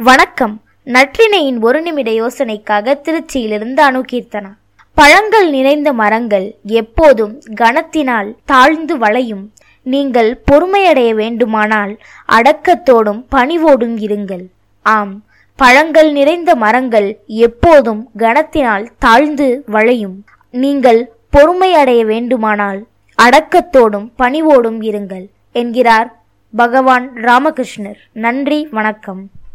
வணக்கம். நற்றினையின் ஒரு நிமிட யோசனைக்காக திருச்சியிலிருந்து அணுகீர்த்தனா. பழங்கள் நிறைந்த மரங்கள் எப்போதும் கனத்தினால் தாழ்ந்து வளையும். நீங்கள் பொறுமையடைய வேண்டுமானால் அடக்கத்தோடும் பணிவோடும் இருங்கள். ஆம் பழங்கள் நிறைந்த மரங்கள் எப்போதும் கனத்தினால் தாழ்ந்து வளையும். நீங்கள் பொறுமையடைய வேண்டுமானால் அடக்கத்தோடும் பணிவோடும் இருங்கள் என்கிறார் பகவான் ராமகிருஷ்ணர். நன்றி வணக்கம்.